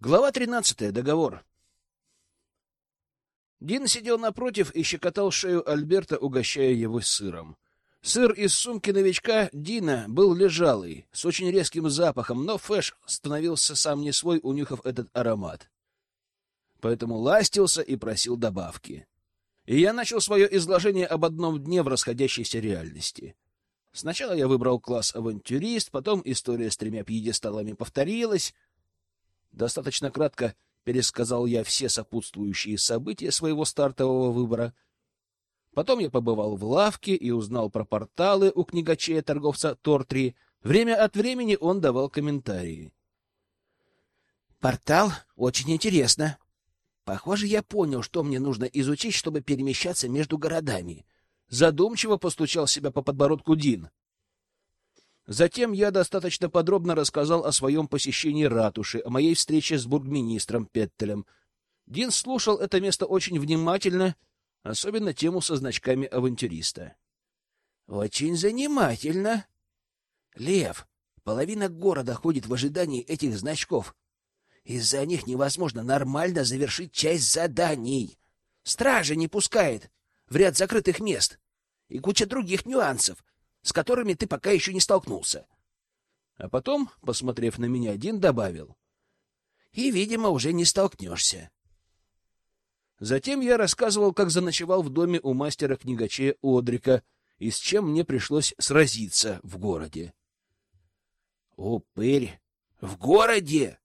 Глава 13. Договор. Дин сидел напротив и щекотал шею Альберта, угощая его сыром. Сыр из сумки новичка Дина был лежалый, с очень резким запахом, но Фэш становился сам не свой, унюхав этот аромат. Поэтому ластился и просил добавки. И я начал свое изложение об одном дне в расходящейся реальности. Сначала я выбрал класс авантюрист, потом история с тремя пьедесталами повторилась — Достаточно кратко пересказал я все сопутствующие события своего стартового выбора. Потом я побывал в лавке и узнал про порталы у книгачея торговца Тортри. Время от времени он давал комментарии. «Портал очень интересно. Похоже, я понял, что мне нужно изучить, чтобы перемещаться между городами». Задумчиво постучал себя по подбородку Дин. Затем я достаточно подробно рассказал о своем посещении ратуши, о моей встрече с бургминистром Петтелем. Дин слушал это место очень внимательно, особенно тему со значками авантюриста. — Очень занимательно. Лев, половина города ходит в ожидании этих значков. Из-за них невозможно нормально завершить часть заданий. Стража не пускает в ряд закрытых мест и куча других нюансов — с которыми ты пока еще не столкнулся. А потом, посмотрев на меня, Дин добавил. И, видимо, уже не столкнешься. Затем я рассказывал, как заночевал в доме у мастера-книгачея Одрика и с чем мне пришлось сразиться в городе. Упырь! В городе?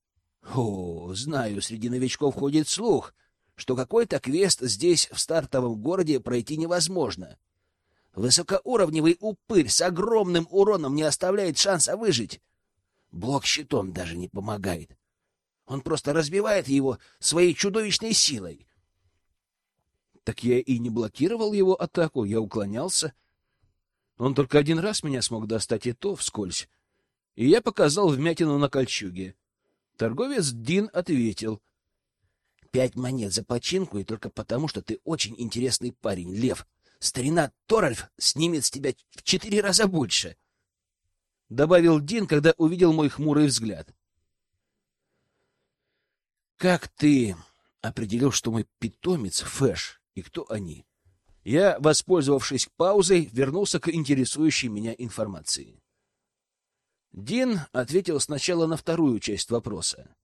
О, знаю, среди новичков ходит слух, что какой-то квест здесь, в стартовом городе, пройти невозможно. Высокоуровневый упырь с огромным уроном не оставляет шанса выжить. Блок щитом даже не помогает. Он просто разбивает его своей чудовищной силой. Так я и не блокировал его атаку, я уклонялся. Он только один раз меня смог достать, и то вскользь. И я показал вмятину на кольчуге. Торговец Дин ответил. — Пять монет за починку, и только потому, что ты очень интересный парень, Лев. Старина Торальф снимет с тебя в четыре раза больше. Добавил Дин, когда увидел мой хмурый взгляд. Как ты определил, что мой питомец Фэш и кто они? Я, воспользовавшись паузой, вернулся к интересующей меня информации. Дин ответил сначала на вторую часть вопроса.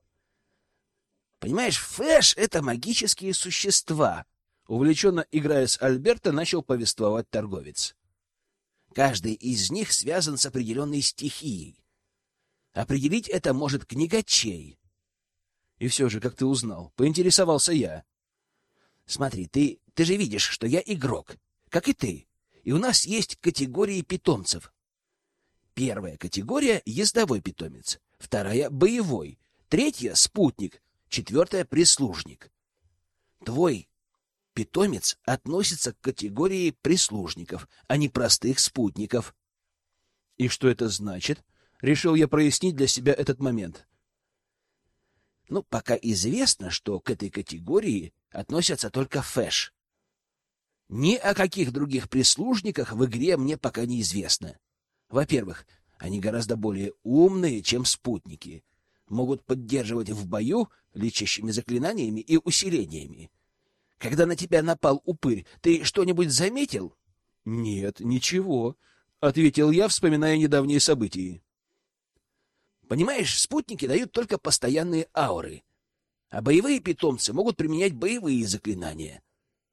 Понимаешь, Фэш — это магические существа, Увлеченно играя с Альберто, начал повествовать торговец. Каждый из них связан с определенной стихией. Определить это может книгачей. И все же, как ты узнал, поинтересовался я. Смотри, ты, ты же видишь, что я игрок, как и ты. И у нас есть категории питомцев. Первая категория — ездовой питомец, вторая — боевой, третья — спутник, четвертая — прислужник. Твой питомец относится к категории прислужников, а не простых спутников. И что это значит? Решил я прояснить для себя этот момент. Ну, пока известно, что к этой категории относятся только фэш. Ни о каких других прислужниках в игре мне пока неизвестно. Во-первых, они гораздо более умные, чем спутники. Могут поддерживать в бою лечащими заклинаниями и усилениями. Когда на тебя напал упырь, ты что-нибудь заметил? — Нет, ничего, — ответил я, вспоминая недавние события. — Понимаешь, спутники дают только постоянные ауры, а боевые питомцы могут применять боевые заклинания.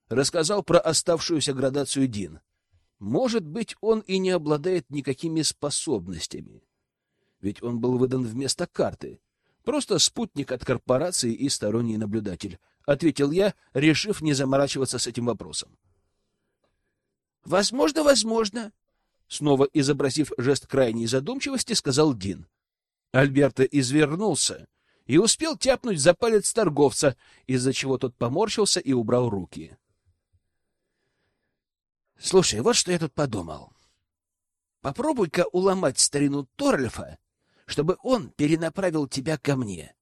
Рассказал про оставшуюся градацию Дин. Может быть, он и не обладает никакими способностями. Ведь он был выдан вместо карты. Просто спутник от корпорации и сторонний наблюдатель —— ответил я, решив не заморачиваться с этим вопросом. «Возможно, возможно», — снова изобразив жест крайней задумчивости, сказал Дин. Альберто извернулся и успел тяпнуть за палец торговца, из-за чего тот поморщился и убрал руки. «Слушай, вот что я тут подумал. Попробуй-ка уломать старину Торльфа, чтобы он перенаправил тебя ко мне.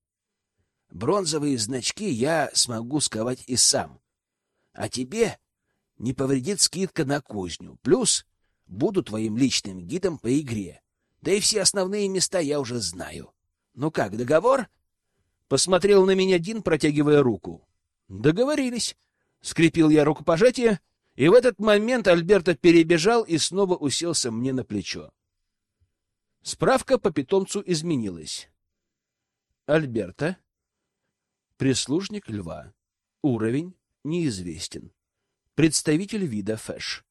Бронзовые значки я смогу сковать и сам. А тебе не повредит скидка на кузню. Плюс буду твоим личным гидом по игре. Да и все основные места я уже знаю. Ну как, договор? Посмотрел на меня Дин, протягивая руку. Договорились. Скрепил я рукопожатие, и в этот момент Альберто перебежал и снова уселся мне на плечо. Справка по питомцу изменилась. Альберто, прислужник льва. Уровень неизвестен. Представитель вида Фэш.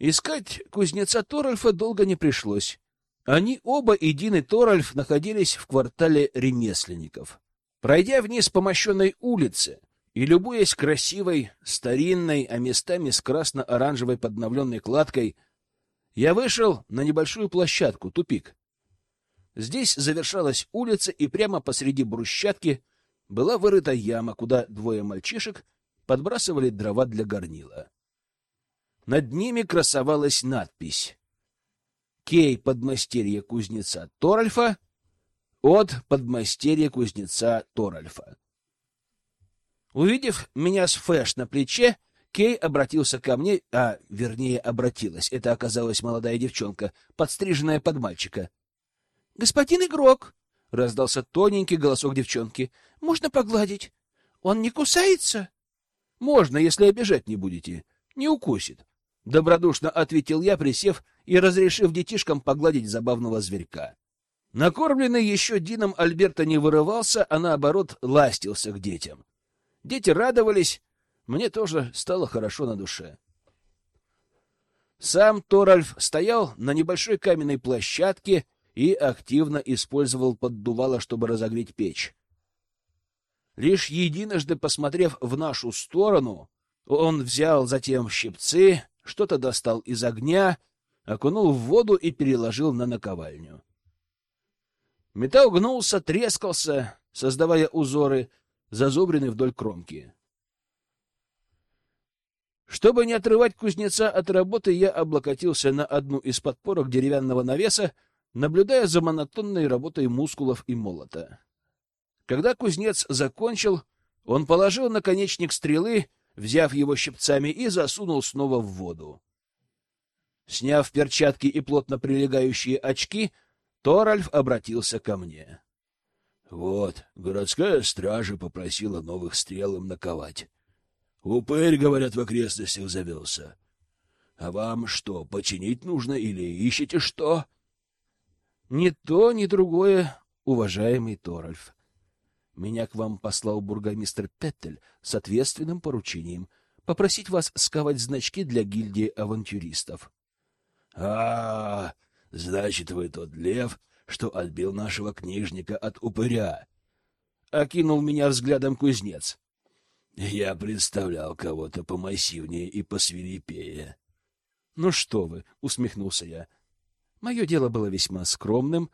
Искать кузнеца Торальфа долго не пришлось. Они оба, и Дин, и Торальф, находились в квартале ремесленников. Пройдя вниз по мощенной улице и любуясь красивой, старинной, а местами с красно-оранжевой подновленной кладкой, я вышел на небольшую площадку, тупик. Здесь завершалась улица, и прямо посреди брусчатки была вырыта яма, куда двое мальчишек подбрасывали дрова для горнила. Над ними красовалась надпись «Кей подмастерье кузнеца Торальфа» от подмастерья кузнеца Торальфа. Увидев меня с фэш на плече, Кей обратился ко мне, а, вернее, обратилась. Это оказалась молодая девчонка, подстриженная под мальчика. — Господин игрок! — раздался тоненький голосок девчонки. — Можно погладить? Он не кусается? — Можно, если обижать не будете. Не укусит. Добродушно ответил я, присев и разрешив детишкам погладить забавного зверька. Накормленный еще Дином Альберта не вырывался, а наоборот ластился к детям. Дети радовались, мне тоже стало хорошо на душе. Сам Торальф стоял на небольшой каменной площадке и активно использовал поддувало, чтобы разогреть печь. Лишь единожды посмотрев в нашу сторону, он взял затем щипцы, что-то достал из огня, окунул в воду и переложил на наковальню. Металл гнулся, трескался, создавая узоры, зазубренные вдоль кромки. Чтобы не отрывать кузнеца от работы, я облокотился на одну из подпорок деревянного навеса, наблюдая за монотонной работой мускулов и молота. Когда кузнец закончил, он положил наконечник стрелы, взяв его щипцами, и засунул снова в воду. Сняв перчатки и плотно прилегающие очки, Торальф обратился ко мне. — Вот, городская стража попросила новых стрел им наковать. Упырь, говорят, в окрестностях завелся. А вам что, починить нужно или ищете что? — Ни то, ни другое, уважаемый Торальф. Меня к вам послал бургомистр Петтель с ответственным поручением попросить вас сковать значки для гильдии авантюристов. — А, Значит, вы тот лев, что отбил нашего книжника от упыря. Окинул меня взглядом кузнец. Я представлял кого-то помассивнее и посвирепее. — Ну что вы, — усмехнулся я. Мое дело было весьма скромным.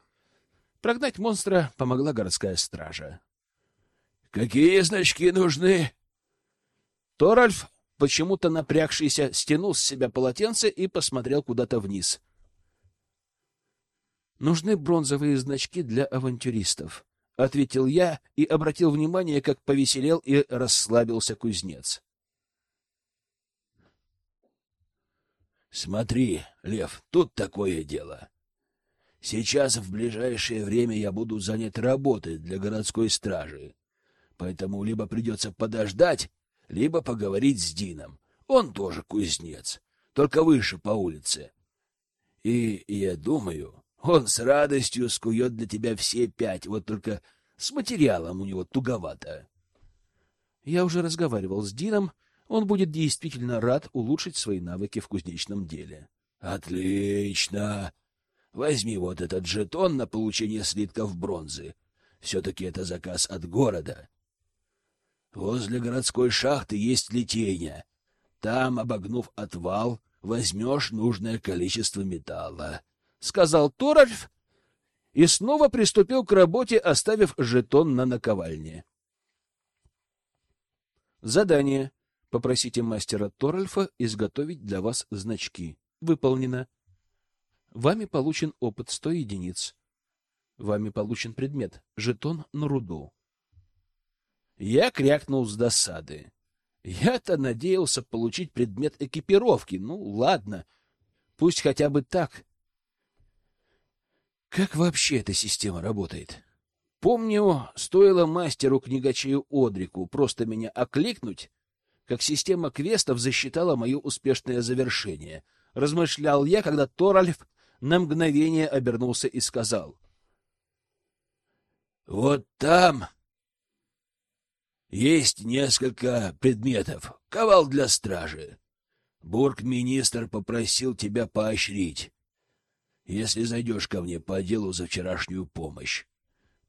Прогнать монстра помогла городская стража. — Какие значки нужны? Торальф, почему-то напрягшийся, стянул с себя полотенце и посмотрел куда-то вниз. Нужны бронзовые значки для авантюристов, ответил я и обратил внимание, как повеселел и расслабился кузнец. Смотри, Лев, тут такое дело. Сейчас в ближайшее время я буду занят работой для городской стражи. Поэтому либо придется подождать, либо поговорить с Дином. Он тоже кузнец, только выше по улице. И я думаю, он с радостью скует для тебя все пять, вот только с материалом у него туговато. Я уже разговаривал с Дином, он будет действительно рад улучшить свои навыки в кузнечном деле. Отлично. Возьми вот этот жетон на получение слитков бронзы. Все-таки это заказ от города. Возле городской шахты есть литейня. Там, обогнув отвал, возьмешь нужное количество металла. — сказал Торальф и снова приступил к работе, оставив жетон на наковальне. Задание. Попросите мастера Торальфа изготовить для вас значки. Выполнено. Вами получен опыт 100 единиц. Вами получен предмет — жетон на руду. Я крякнул с досады. Я-то надеялся получить предмет экипировки. Ну, ладно, пусть хотя бы так. Как вообще эта система работает? Помню, стоило мастеру-книгачею Одрику просто меня окликнуть, как система квестов засчитала мое успешное завершение. Размышлял я, когда Торальф на мгновение обернулся и сказал. — Вот там есть несколько предметов. Ковал для стражи. Бург-министр попросил тебя поощрить, если зайдешь ко мне по делу за вчерашнюю помощь.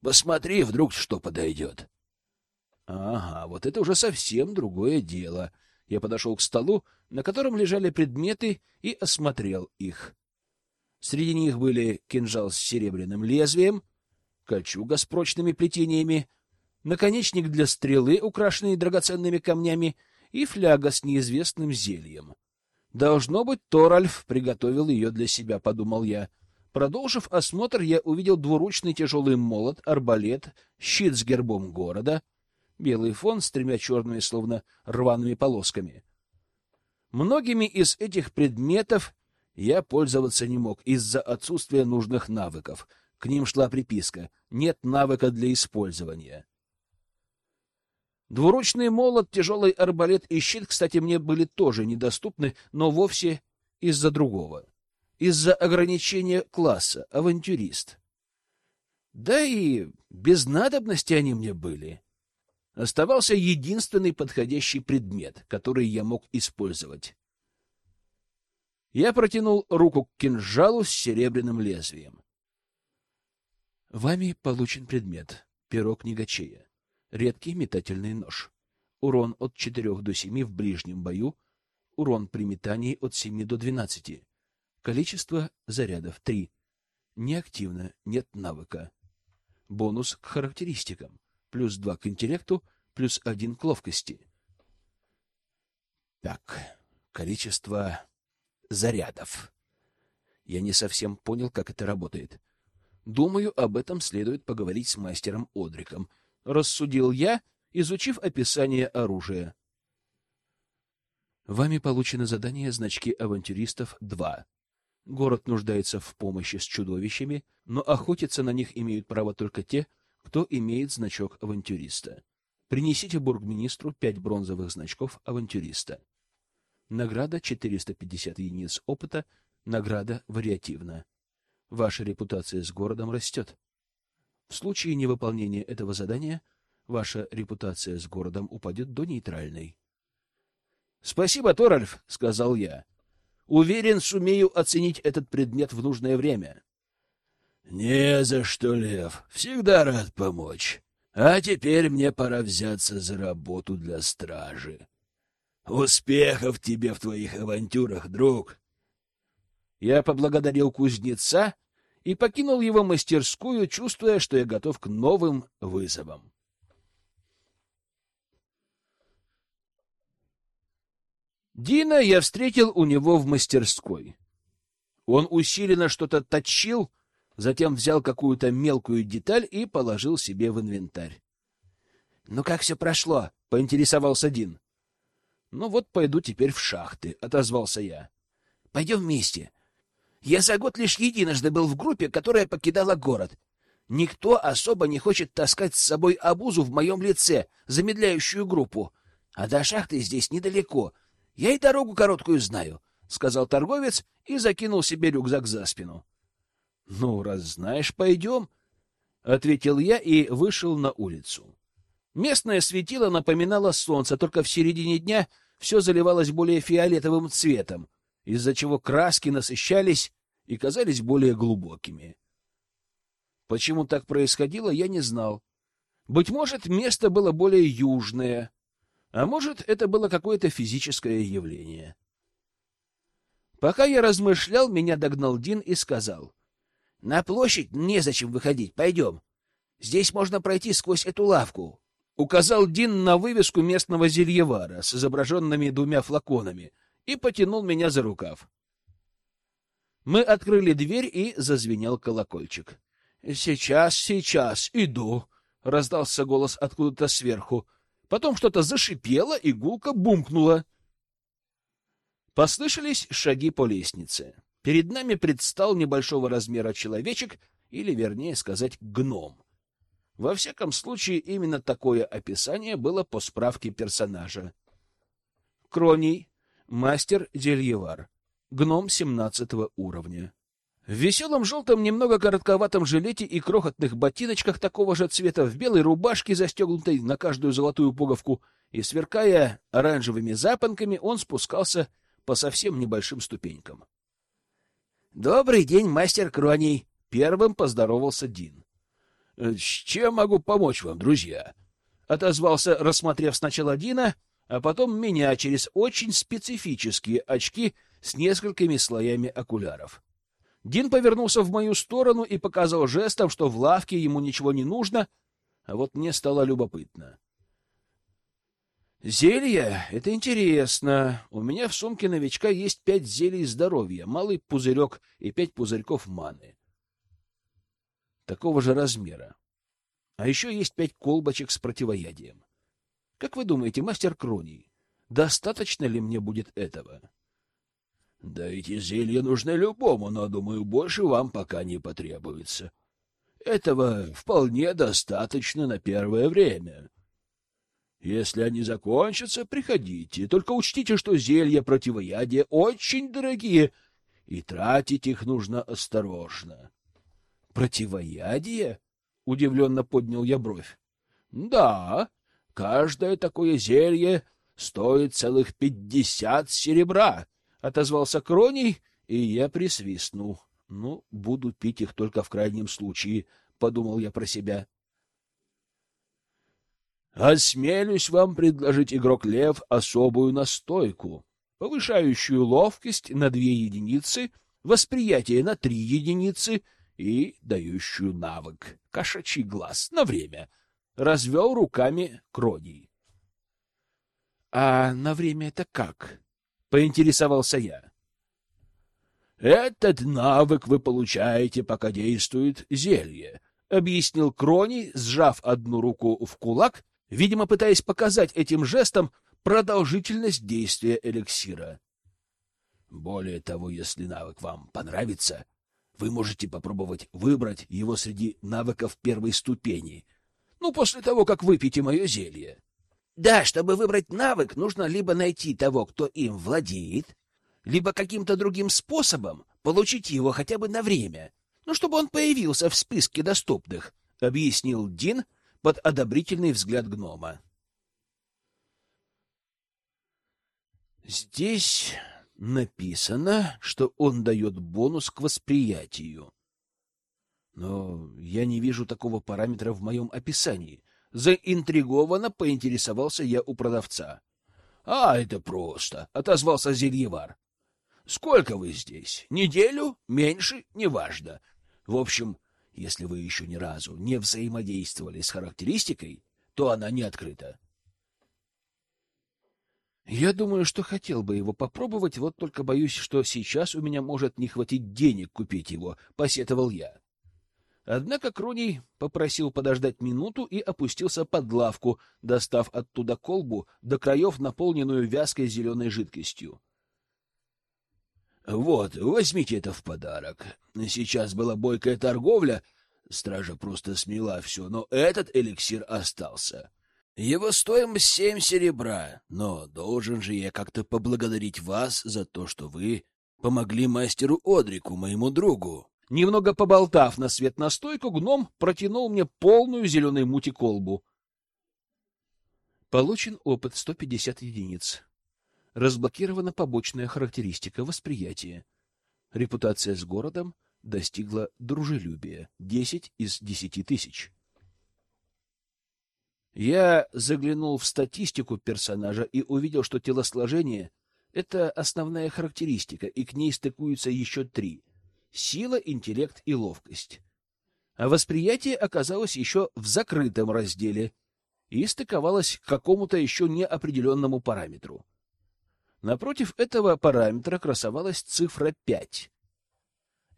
Посмотри, вдруг что подойдет. Ага, вот это уже совсем другое дело. Я подошел к столу, на котором лежали предметы, и осмотрел их. Среди них были кинжал с серебряным лезвием, кольчуга с прочными плетениями, наконечник для стрелы, украшенный драгоценными камнями, и фляга с неизвестным зельем. Должно быть, Торальф приготовил ее для себя, подумал я. Продолжив осмотр, я увидел двуручный тяжелый молот, арбалет, щит с гербом города, белый фон с тремя черными, словно рваными полосками. Многими из этих предметов я пользоваться не мог из-за отсутствия нужных навыков. К ним шла приписка «Нет навыка для использования». Двуручный молот, тяжелый арбалет и щит, кстати, мне были тоже недоступны, но вовсе из-за другого. Из-за ограничения класса, авантюрист. Да и без надобности они мне были. Оставался единственный подходящий предмет, который я мог использовать. Я протянул руку к кинжалу с серебряным лезвием. Вами получен предмет — перо книгачея. Редкий метательный нож. Урон от 4 до 7 в ближнем бою. Урон при метании от 7 до 12. Количество зарядов 3. Неактивно, нет навыка. Бонус к характеристикам. Плюс 2 к интеллекту, плюс 1 к ловкости. Так, количество зарядов. Я не совсем понял, как это работает. Думаю, об этом следует поговорить с мастером Одриком — рассудил я, изучив описание оружия. Вами получено задание значки авантюристов 2. Город нуждается в помощи с чудовищами, но охотиться на них имеют право только те, кто имеет значок авантюриста. Принесите бургминистру пять бронзовых значков авантюриста. Награда 450 единиц опыта, награда вариативна. Ваша репутация с городом растет. В случае невыполнения этого задания ваша репутация с городом упадет до нейтральной. — Спасибо, Торальф, — сказал я. — Уверен, сумею оценить этот предмет в нужное время. — Не за что, Лев. Всегда рад помочь. А теперь мне пора взяться за работу для стражи. Успехов тебе в твоих авантюрах, друг. Я поблагодарил кузнеца и покинул его мастерскую, чувствуя, что я готов к новым вызовам. Дина я встретил у него в мастерской. Он усиленно что-то точил, затем взял какую-то мелкую деталь и положил себе в инвентарь. — Ну как все прошло? — поинтересовался Дин. — Ну вот пойду теперь в шахты, — отозвался я. — Пойдем вместе. Я за год лишь единожды был в группе, которая покидала город. Никто особо не хочет таскать с собой обузу в моем лице, замедляющую группу. А до шахты здесь недалеко. Я и дорогу короткую знаю, — сказал торговец и закинул себе рюкзак за спину. — Ну, раз знаешь, пойдем, — ответил я и вышел на улицу. Местное светило напоминало солнце, только в середине дня все заливалось более фиолетовым цветом — из-за чего краски насыщались и казались более глубокими. Почему так происходило, я не знал. Быть может, место было более южное, а может, это было какое-то физическое явление. Пока я размышлял, меня догнал Дин и сказал. — На площадь незачем выходить, пойдем. Здесь можно пройти сквозь эту лавку. Указал Дин на вывеску местного зельевара с изображенными двумя флаконами — и потянул меня за рукав. Мы открыли дверь, и зазвенел колокольчик. «Сейчас, сейчас, иду!» — раздался голос откуда-то сверху. Потом что-то зашипело, и гулко бумкнуло. Послышались шаги по лестнице. Перед нами предстал небольшого размера человечек, или, вернее сказать, гном. Во всяком случае, именно такое описание было по справке персонажа. Кроний, мастер Дельевар, гном 17 уровня. В веселом желтом, немного коротковатом жилете и крохотных ботиночках такого же цвета, в белой рубашке, застегнутой на каждую золотую пуговку, и сверкая оранжевыми запонками, он спускался по совсем небольшим ступенькам. «Добрый день, мастер Кроний!» — первым поздоровался Дин. «С чем могу помочь вам, друзья?» — отозвался, рассмотрев сначала Дина, а потом меня через очень специфические очки с несколькими слоями окуляров. Дин повернулся в мою сторону и показал жестом, что в лавке ему ничего не нужно, а вот мне стало любопытно. Зелье — это интересно. У меня в сумке новичка есть пять зелий здоровья, малый пузырек и пять пузырьков маны. Такого же размера. А еще есть пять колбочек с противоядием. Как вы думаете, мастер Кроний, достаточно ли мне будет этого? — да эти зелья нужны любому, но, думаю, больше вам пока не потребуется. Этого вполне достаточно на первое время. Если они закончатся, приходите. Только учтите, что зелья противоядия очень дорогие, и тратить их нужно осторожно. Противоядие? Удивленно поднял я бровь. Да, каждое такое зелье стоит целых пятьдесят серебра. — отозвался Кроний, и я присвистнул. «Ну, буду пить их только в крайнем случае», — подумал я про себя. «Осмелюсь вам предложить, игрок Лев, особую настойку, повышающую ловкость на две единицы, восприятие на три единицы и дающую навык кошачий глаз на время», — развел руками Кроний. «А на время это как?» — поинтересовался я. «Этот навык вы получаете, пока действует зелье», — объяснил Крони, сжав одну руку в кулак, видимо, пытаясь показать этим жестом продолжительность действия эликсира. Более того, если навык вам понравится, вы можете попробовать выбрать его среди навыков первой ступени, ну, после того, как выпьете мое зелье. Да, чтобы выбрать навык, нужно либо найти того, кто им владеет, либо каким-то другим способом получить его хотя бы на время, ну, чтобы он появился в списке доступных, — объяснил Дин под одобрительный взгляд гнома. Здесь написано, что он дает бонус к восприятию. Но я не вижу такого параметра в моем описании. Заинтригованно поинтересовался я у продавца. — А, это просто, — отозвался Зельевар. — Сколько вы здесь? Неделю? Меньше? Неважно. В общем, если вы еще ни разу не взаимодействовали с характеристикой, то она не открыта. Я думаю, что хотел бы его попробовать, вот только боюсь, что сейчас у меня может не хватить денег купить его, — посетовал я. Однако Кроний попросил подождать минуту и опустился под лавку, достав оттуда колбу до краев, наполненную вязкой зеленой жидкостью. «Вот, возьмите это в подарок. Сейчас была бойкая торговля, стража просто смела все, но этот эликсир остался. Его стоимость семь серебра, но должен же я как-то поблагодарить вас за то, что вы помогли мастеру Одрику, моему другу». Немного поболтав на свет настойку, гном протянул мне полную зеленой мути колбу. Получен опыт 150 единиц. Разблокирована побочная характеристика восприятия. Репутация с городом достигла дружелюбия. 10 из 10 тысяч. Я заглянул в статистику персонажа и увидел, что телосложение — это основная характеристика, и к ней стыкуются еще три — сила, интеллект и ловкость. А восприятие оказалось еще в закрытом разделе и стыковалось к какому-то еще неопределенному параметру. Напротив этого параметра красовалась цифра 5.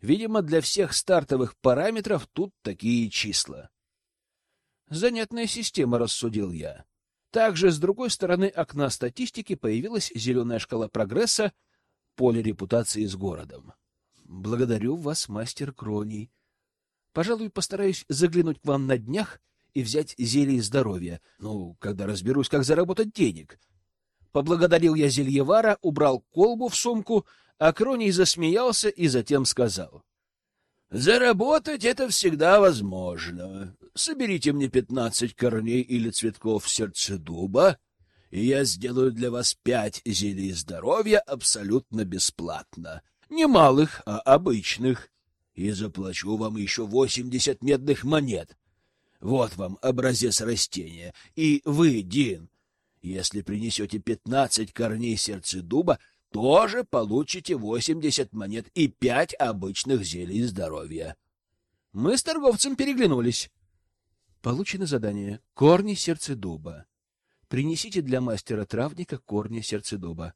Видимо, для всех стартовых параметров тут такие числа. Занятная система, рассудил я. Также с другой стороны окна статистики появилась зеленая шкала прогресса, поле репутации с городом. Благодарю вас, мастер Кроний. Пожалуй, постараюсь заглянуть к вам на днях и взять зелье здоровья. Ну, когда разберусь, как заработать денег. Поблагодарил я зельевара, убрал колбу в сумку, а Кроний засмеялся и затем сказал. Заработать это всегда возможно. Соберите мне пятнадцать корней или цветков сердцедуба, и я сделаю для вас пять зелий здоровья абсолютно бесплатно. Не малых, а обычных. И заплачу вам еще восемьдесят медных монет. Вот вам образец растения. И вы, Дин, если принесете пятнадцать корней сердцедуба, тоже получите 80 монет и пять обычных зелий здоровья. Мы с торговцем переглянулись. Получено задание. Корни сердцедуба. Принесите для мастера-травника корни сердцедуба.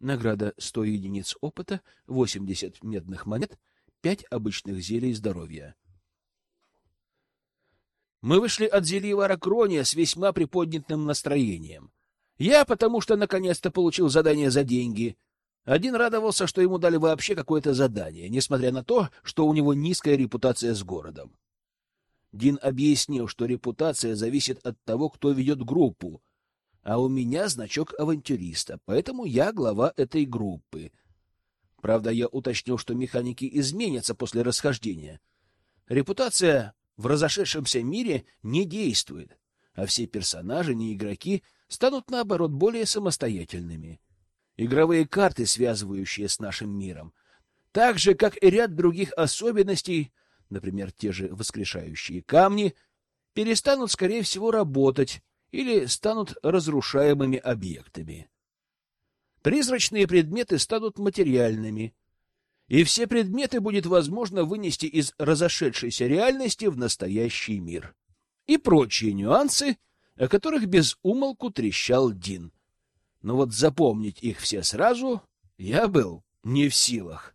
Награда 100 единиц опыта, 80 медных монет, 5 обычных зелий здоровья. Мы вышли от зельевара Крония с весьма приподнятым настроением. Я, потому что наконец-то получил задание за деньги. Один радовался, что ему дали вообще какое-то задание, несмотря на то, что у него низкая репутация с городом. Дин объяснил, что репутация зависит от того, кто ведет группу, а у меня значок авантюриста, поэтому я глава этой группы. Правда, я уточнил, что механики изменятся после расхождения. Репутация в разошедшемся мире не действует, а все персонажи, не игроки, станут, наоборот, более самостоятельными. Игровые карты, связывающие с нашим миром, так же, как и ряд других особенностей, например, те же воскрешающие камни, перестанут, скорее всего, работать или станут разрушаемыми объектами. Призрачные предметы станут материальными, и все предметы будет возможно вынести из разошедшейся реальности в настоящий мир. И прочие нюансы — о которых без умолку трещал Дин. Но вот запомнить их все сразу я был не в силах.